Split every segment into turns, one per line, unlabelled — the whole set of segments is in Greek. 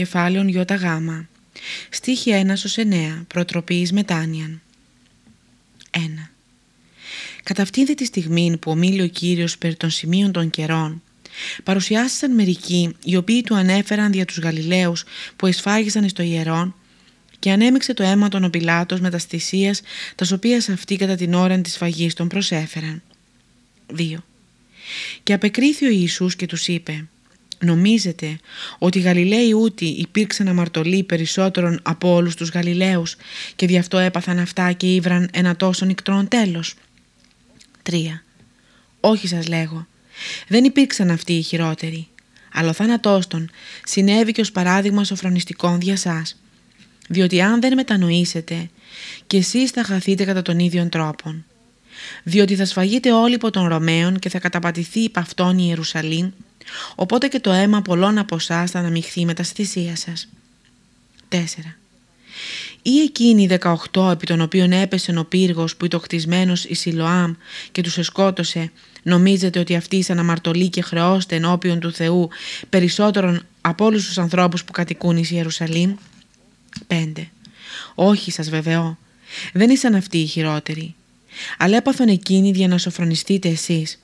κεφάλαιον ΙΓ, στίχη 1 9, προτροπής μετάνοιαν. 1. Κατά αυτήν τη στιγμή που ομίλει ο Κύριος περί των σημείων των καιρών, παρουσιάστησαν μερικοί οι οποίοι του ανέφεραν δια τους Γαλιλαίους που εσφάγησαν στο ιερόν και ανέμειξε το αίμα των οπιλάτος με τα στησίας τα οποίας αυτοί κατά την ώρα της φαγής τον προσέφεραν. 2. Και απεκρίθη ο Ιησούς και τους είπε Νομίζετε ότι οι Γαλιλαίοι ούτι υπήρξαν αμαρτωλοί περισσότερον από όλους τους Γαλιλαίους και γι' αυτό έπαθαν αυτά και ήβραν ένα τόσο νικτρόν τέλος; 3. Όχι σας λέγω. Δεν υπήρξαν αυτοί οι χειρότεροι. Αλλά ο θάνατός των συνέβη και ως παράδειγμα σοφρονιστικών δια σας. Διότι αν δεν μετανοήσετε και εσείς θα χαθείτε κατά τον ίδιον τρόπον. Διότι θα σφαγείτε όλοι υπό των Ρωμαίων και θα καταπατηθεί υπ' αυτόν η Ιερουσαλήμ Οπότε και το αίμα πολλών από εσά θα αναμειχθεί με τα θυσία σας. 4. Ή εκείνοι οι 18 επί των οποίων έπεσε ο πύργος που ήταν κτισμένος η Σιλοάμ και τους εσκότωσε, νομίζετε ότι αυτοί ήσαν αμαρτωλοί και χρεώστε ενώπιον του Θεού περισσότερον από όλους τους ανθρώπους που κατοικούν εις Ιερουσαλήμ; 5. Όχι σας βεβαιώ, δεν ήσαν αυτοί οι χειρότεροι, αλλά έπαθον εκείνοι για να σοφρονιστείτε εσείς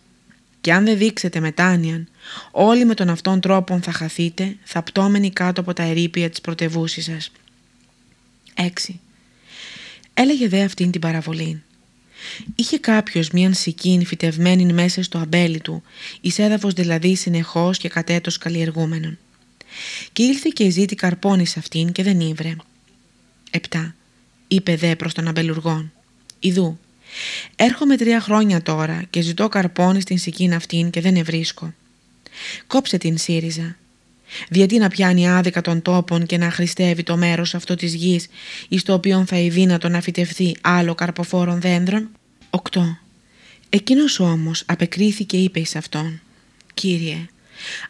και αν δεν δείξετε μετάνοιαν, όλοι με τον αυτόν τρόπον θα χαθείτε, θα πτώμενοι κάτω από τα ερήπια της πρωτεύουσης σας. 6. Έλεγε δε αυτήν την παραβολή. Είχε κάποιος μίαν σικήν φυτευμένη μέσα στο αμπέλι του, εις έδαφος δηλαδή συνεχώς και κατέτος καλλιεργούμενον. Και ήλθε και ζήτη καρπόνη σε αυτήν και δεν ήβρε. 7. Είπε δε προς τον αμπελουργόν. Ιδού, Έρχομαι τρία χρόνια τώρα και ζητώ καρπόνι στην σικίνα αυτήν και δεν ευρίσκω. Κόψε την ΣΥΡΙΖΑ. Διότι να πιάνει άδικα των τόπων και να χρηστεύει το μέρος αυτό της γης εις το οποίο θα ειδύνατο να φυτευθεί άλλο καρποφόρων δέντρων. 8. Εκείνος όμως απεκρίθηκε είπε εις αυτόν «Κύριε,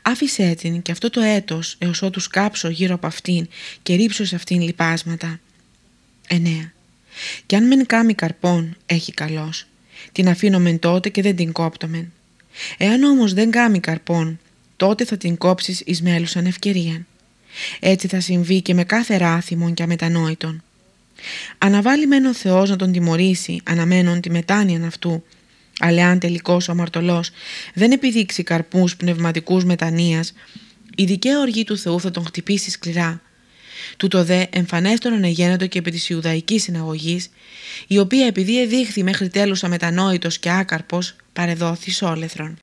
άφησέ την και αυτό το έτος έως ότους σκάψω γύρω από αυτήν και ρίψω σε αυτήν λιπάσματα». 9. Κι αν μεν κάμει καρπών, έχει καλός. Την αφήνομεν τότε και δεν την κόπτομεν. Εάν όμως δεν κάμει καρπών, τότε θα την κόψεις εις μέλουσαν ευκαιρίαν. Έτσι θα συμβεί και με κάθε ράθιμον και αμετανόητον. Αναβάλει μεν ο Θεός να τον τιμωρήσει, αναμένον τη μετάνοιαν αυτού, αλλά αν τελικός ο αμαρτωλός δεν επιδείξει καρπούς πνευματικούς μετανοίας, η δικαία οργή του Θεού θα τον χτυπήσει σκληρά Τούτο δε εμφανέστερον εγένετο και επί της Ιουδαϊκής συναγωγής, η οποία επειδή εδείχθη μέχρι τέλους αμετανόητος και άκαρπος, παρεδόθη όλεθρον.